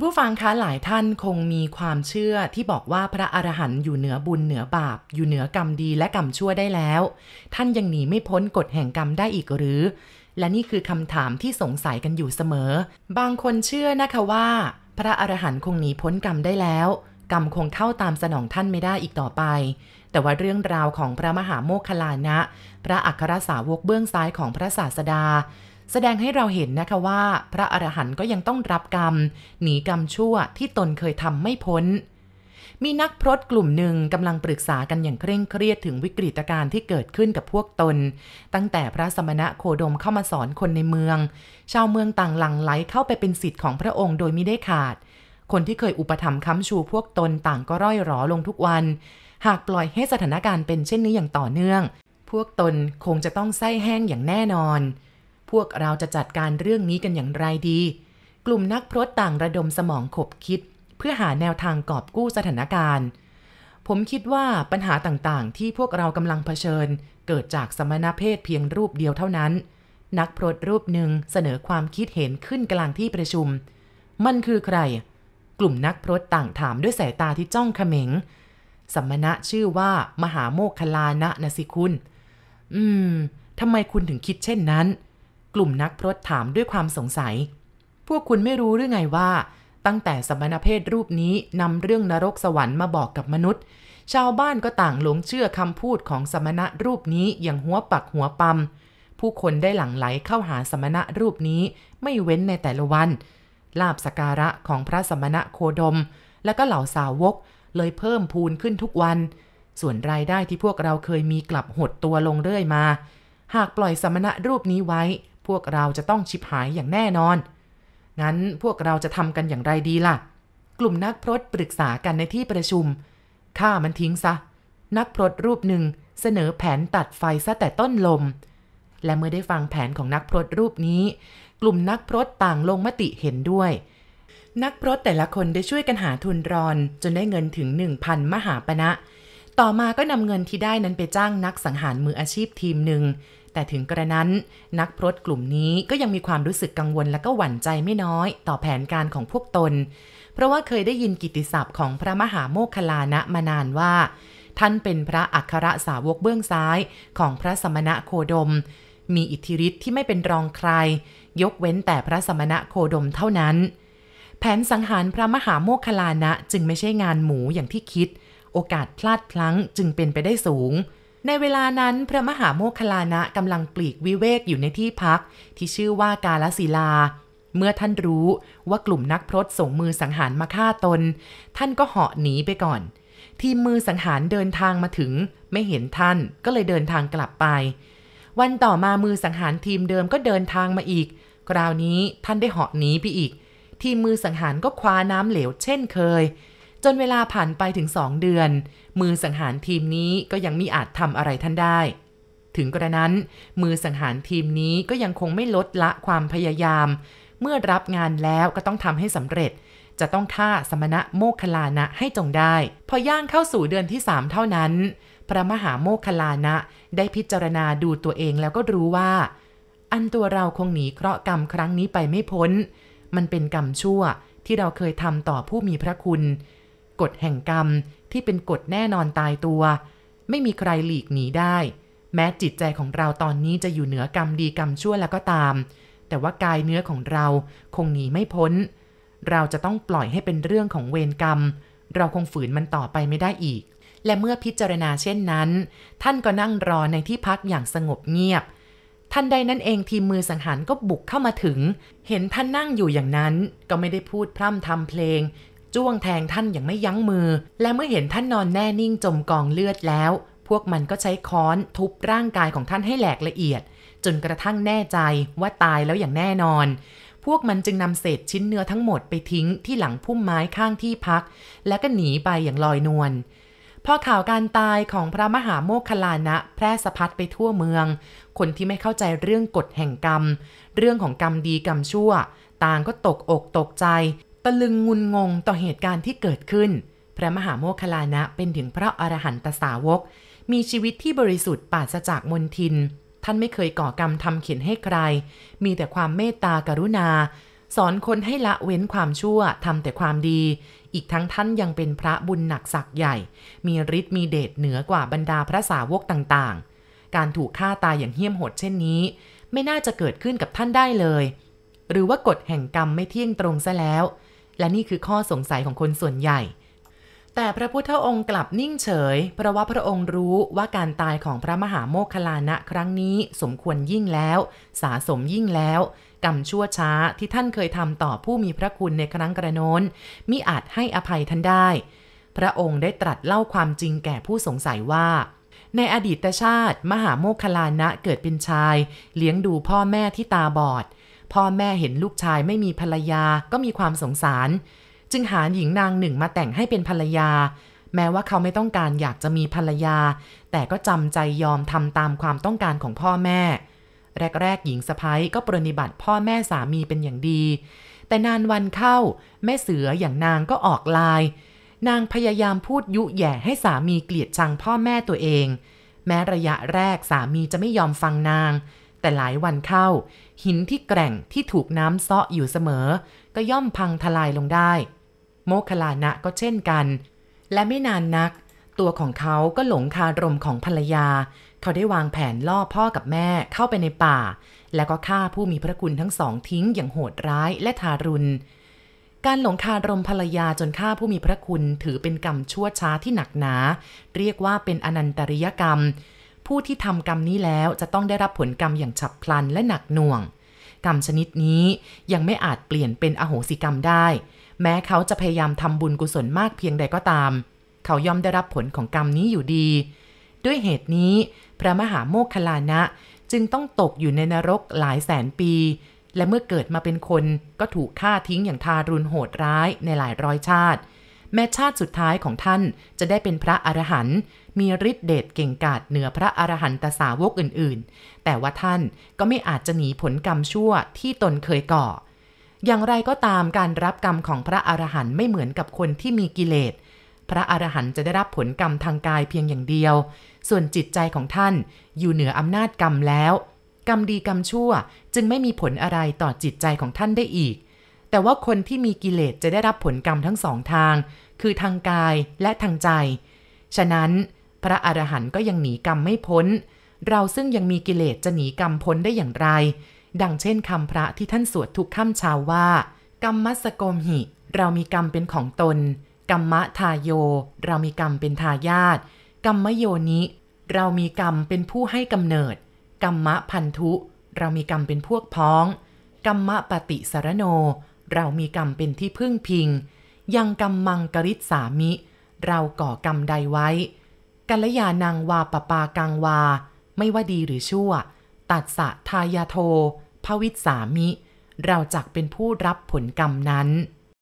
ผู้ฟังคะหลายท่านคงมีความเชื่อที่บอกว่าพระอรหันต์อยู่เหนือบุญเหนือบาป อยู่เหนือกรรมดีและกรรมชั่วได้แล้ว ท่านยังหนีไม่พ้นกฎแห่งกรรมได้อีกหรือ และนี่คือคำถามที่สงสัยกันอยู่เสมอ บางคนเชื่อนะคะว่า พระอรหันต์คงหนีพ้นกรรมได้แล้ว กรรมคงเข้าตามสนองท่านไม่ได้อีกต่อไป แต่ว่าเรื่องราวของพระมหาโมคคลานะ พระอัครสาวกเบื้องซ้ายของพระศาสดา แสดงให้เราเห็นนะคะว่า พระอรหันต์ก็ยังต้องรับกรรม หนีกรรมชั่วที่ตนเคยทำไม่พ้น มีนักพรตกลุ่มหนึ่งกำลังปรึกษากันอย่างเคร่งเครียดถึงวิกฤตการณ์ที่เกิดขึ้นกับพวกตน ตั้งแต่พระสมณะโคดมเข้ามาสอนคนในเมือง ชาวเมืองต่างหลั่งไหลเข้าไปเป็นสิทธิ์ของพระองค์โดยไม่ได้ขาด คนที่เคยอุปถัมภ์ค้ำชูพวกตนต่างก็ร่อยหรอลงทุกวัน หากปล่อยให้สถานการณ์เป็นเช่นนี้อย่างต่อเนื่อง พวกตนคงจะต้องไส้แห้งอย่างแน่นอน พวกเราจะจัดการเรื่องนี้กันอย่างไรดี กลุ่มนักพรตต่างระดมสมองขบคิด เพื่อหาแนวทางกอบกู้สถานการณ์ ผมคิดว่าปัญหาต่างๆ ที่พวกเรากำลังเผชิญ เกิดจากสมณเพศเพียงรูปเดียวเท่านั้น นักพรตรูปหนึ่งเสนอความคิดเห็นขึ้นกลางที่ประชุม มันคือใคร กลุ่มนักพรตต่างถามด้วยสายตาที่จ้องเขม็งสมณะชื่อว่ามหาโมคคลานะนะสิคุณ อืมทำไมคุณถึงคิดเช่นนั้น กลุ่มนักพรตถามด้วยความสงสัย พวกคุณไม่รู้หรือไงว่า ตั้งแต่สมณเพศรูปนี้นำเรื่องนรกสวรรค์มาบอกกับมนุษย์ ชาวบ้านก็ต่างหลงเชื่อคำพูดของสมณะรูปนี้อย่างหัวปักหัวปั๊มผู้คนได้หลั่งไหลเข้าหาสมณะรูปนี้ไม่เว้นในแต่ละวัน ลาบสกการะของพระสมณะโคดม และก็เหล่าสาวกเลยเพิ่มพูนขึ้นทุกวัน ส่วนรายได้ที่พวกเราเคยมีกลับหดตัวลงเรื่อยมา หากปล่อยสมณะรูปนี้ไว้ พวกเราจะต้องชิบหายอย่างแน่นอน งั้นพวกเราจะทำกันอย่างไรดีล่ะ กลุ่มนักพรตปรึกษากันในที่ประชุมฆ่ามันทิ้งซะ นักพรตรูปหนึ่งเสนอแผนตัดไฟซะแต่ต้นลม และเมื่อได้ฟังแผนของนักพรตรูปนี้ กลุ่มนักพรตต่างลงมติเห็นด้วย นักพรตแต่ละคนได้ช่วยกันหาทุนรอน จนได้เงินถึง 1,000 มหาปณะต่อมาก็นำเงินที่ได้นั้นไปจ้างนักสังหารมืออาชีพทีมหนึ่ง แต่ถึงกระนั้นนักพรตกลุ่มนี้ก็ยังมีความรู้สึกกังวลและก็หวั่นใจไม่น้อย ต่อแผนการของพวกตน เพราะว่าเคยได้ยินกิติศัพท์ของพระมหาโมคคลานะมานานว่า ท่านเป็นพระอัครสาวกเบื้องซ้ายของพระสมณะโคดม มีอิทธิฤทธิ์ที่ไม่เป็นรองใคร ยกเว้นแต่พระสมณะโคดมเท่านั้น แผนสังหารพระมหาโมคคลานะจึงไม่ใช่งานหมูอย่างที่คิด โอกาสพลาดพลั้งจึงเป็นไปได้สูง ในเวลานั้นพระมหาโมคลานะกำลังปลีกวิเวกอยู่ในที่พัก ที่ชื่อว่ากาลศิลา เมื่อท่านรู้ว่ากลุ่มนักพรตส่งมือสังหารมาฆ่าตน ท่านก็เหาะหนีไปก่อน ทีมมือสังหารเดินทางมาถึง ไม่เห็นท่านก็เลยเดินทางกลับไป วันต่อมามือสังหารทีมเดิมก็เดินทางมาอีก คราวนี้ท่านได้เหาะหนีไปอีก ทีมมือสังหารก็คว้าน้ำเหลวเช่นเคย จนเวลาผ่านไปถึงสองเดือน มือสังหารทีมนี้ก็ยังมิอาจทำอะไรท่านได้ ถึงกระนั้น มือสังหารทีมนี้ก็ยังคงไม่ลดละความพยายาม เมื่อรับงานแล้วก็ต้องทำให้สำเร็จ จะต้องฆ่าสมณะโมคคลานะให้จงได้ พอย่างเข้าสู่เดือนที่สามเท่านั้น พระมหาโมคคลานะได้พิจารณาดูตัวเองแล้วก็รู้ว่า อันตัวเราคงหนีเคราะห์กรรมครั้งนี้ไปไม่พ้น มันเป็นกรรมชั่วที่เราเคยทำต่อผู้มีพระคุณ กฎแห่งกรรมที่เป็นกฎแน่นอนตายตัว ไม่มีใครหลีกหนีได้ แม้จิตใจของเราตอนนี้จะอยู่เหนือกรรมดีกรรมชั่วแล้วก็ตาม แต่ว่ากายเนื้อของเราคงหนีไม่พ้น เราจะต้องปล่อยให้เป็นเรื่องของเวรกรรม เราคงฝืนมันต่อไปไม่ได้อีก และเมื่อพิจารณาเช่นนั้น ท่านก็นั่งรอในที่พักอย่างสงบเงียบทันใดนั้นเองทีมมือสังหารก็บุกเข้ามาถึง เห็นท่านนั่งอยู่อย่างนั้น ก็ไม่ได้พูดพร่ำทำเพลง จ้วงแทงท่านอย่างไม่ยั้งมือ และเมื่อเห็นท่านนอนแน่นิ่งจมกองเลือดแล้ว พวกมันก็ใช้ค้อนทุบร่างกายของท่านให้แหลกละเอียด จนกระทั่งแน่ใจว่าตายแล้วอย่างแน่นอน พวกมันจึงนำเศษชิ้นเนื้อทั้งหมดไปทิ้งที่หลังพุ่มไม้ข้างที่พัก แล้วก็หนีไปอย่างลอยนวลพอข่าวการตายของพระมหาโมคคลานะแพร่สะพัดไปทั่วเมือง คนที่ไม่เข้าใจเรื่องกฎแห่งกรรม เรื่องของกรรมดีกรรมชั่ว ต่างก็ตกอกตกใจ ตะลึงงุนงงต่อเหตุการณ์ที่เกิดขึ้น พระมหาโมคคลานะเป็นถึงพระอรหันตสาวก มีชีวิตที่บริสุทธิ์ปราศจากมนทิน ท่านไม่เคยก่อกรรมทำเขียนให้ใคร มีแต่ความเมตตากรุณา สอนคนให้ละเว้นความชั่วทำแต่ความดี อีกทั้งท่านยังเป็นพระบุญหนักศักย์ใหญ่ มีฤทธิ์มีเดชเหนือกว่าบรรดาพระสาวกต่างๆ การถูกฆ่าตายอย่างเหี้ยมโหดเช่นนี้ ไม่น่าจะเกิดขึ้นกับท่านได้เลย หรือว่ากฎแห่งกรรมไม่เที่ยงตรงซะแล้ว และนี่คือข้อสงสัยของคนส่วนใหญ่ แต่พระพุทธองค์กลับนิ่งเฉย เพราะว่าพระองค์รู้ว่าการตายของพระมหาโมคคลานะครั้งนี้สมควรยิ่งแล้ว สาสมยิ่งแล้วกรรมชั่วช้าที่ท่านเคยทำต่อผู้มีพระคุณในครั้งกระโน้นมิอาจให้อภัยท่านได้ พระองค์ได้ตรัสเล่าความจริงแก่ผู้สงสัยว่า ในอดีตชาติ มหาโมคคลานะเกิดเป็นชาย เลี้ยงดูพ่อแม่ที่ตาบอด พ่อแม่เห็นลูกชายไม่มีภรรยาก็มีความสงสาร จึงหาหญิงนางหนึ่งมาแต่งให้เป็นภรรยา แม้ว่าเขาไม่ต้องการอยากจะมีภรรยา แต่ก็จำใจยอมทำตามความต้องการของพ่อแม่ แรกๆ หญิงสะพ้ยก็ปรนิบัติพ่อแม่สามีเป็นอย่างดี แต่นานวันเข้า แม่เสืออย่างนางก็ออกลาย นางพยายามพูดยุแย่ให้สามีเกลียดชังพ่อแม่ตัวเอง แม้ระยะแรกสามีจะไม่ยอมฟังนาง แต่หลายวันเข้า หินที่แกร่งที่ถูกน้ำเซาะอยู่เสมอ ก็ย่อมพังทลายลงได้ โมคคลานะก็เช่นกัน และไม่นานนัก ตัวของเขาก็หลงคารมของภรรยา เขาได้วางแผนล่อพ่อกับแม่เข้าไปในป่า แล้วก็ฆ่าผู้มีพระคุณทั้งสองทิ้งอย่างโหดร้ายและทารุณการหลงคารมภรรยาจนฆ่าผู้มีพระคุณถือเป็นกรรมชั่วช้าที่หนักหนา เรียกว่าเป็นอนันตริยกรรม ผู้ที่ทำกรรมนี้แล้วจะต้องได้รับผลกรรมอย่างฉับพลันและหนักหน่วง กรรมชนิดนี้ยังไม่อาจเปลี่ยนเป็นอโหสิกรรมได้ แม้เขาจะพยายามทำบุญกุศลมากเพียงใดก็ตาม เขาย่อมได้รับผลของกรรมนี้อยู่ดี ด้วยเหตุนี้ พระมหาโมคคลานะจึงต้องตกอยู่ในนรกหลายแสนปี และเมื่อเกิดมาเป็นคนก็ถูกฆ่าทิ้งอย่างทารุณโหดร้ายในหลายร้อยชาติ แม้ชาติสุดท้ายของท่านจะได้เป็นพระอรหันต์มีฤทธิเดชเก่งกาจเหนือพระอรหันตสาวกอื่นๆ แต่ว่าท่านก็ไม่อาจจะหนีผลกรรมชั่วที่ตนเคยก่อ อย่างไรก็ตามการรับกรรมของพระอรหันต์ไม่เหมือนกับคนที่มีกิเลส พระอรหันต์จะได้รับผลกรรมทางกายเพียงอย่างเดียว ส่วนจิตใจของท่านอยู่เหนืออำนาจกรรมแล้ว กรรมดีกรรมชั่วจึงไม่มีผลอะไรต่อจิตใจของท่านได้อีก แต่ว่าคนที่มีกิเลสจะได้รับผลกรรมทั้งสองทาง คือทางกายและทางใจ ฉะนั้นพระอรหันต์ก็ยังหนีกรรมไม่พ้น เราซึ่งยังมีกิเลสจะหนีกรรมพ้นได้อย่างไร ดังเช่นคำพระที่ท่านสวดทุกค่ำเช้าว่า กรรมมัสโกมหิ เรามีกรรมเป็นของตน กรรมะทาโย เรามีกรรมเป็นทายาทกรรมโยนิ เรามีกรรมเป็นผู้ให้กำเนิด กรรมะพันธุ เรามีกรรมเป็นพวกพ้อง กรรมะปฏิสารโน เรามีกรรมเป็นที่พึ่งพิง ยังกรรมมังกริษสามิ เราก่อกรรมใดไว้ กัลยาณังวาปปากังวา ไม่ว่าดีหรือชั่ว ตัดสะทายาโทภวิษสามิ เราจักเป็นผู้รับผลกรรมนั้น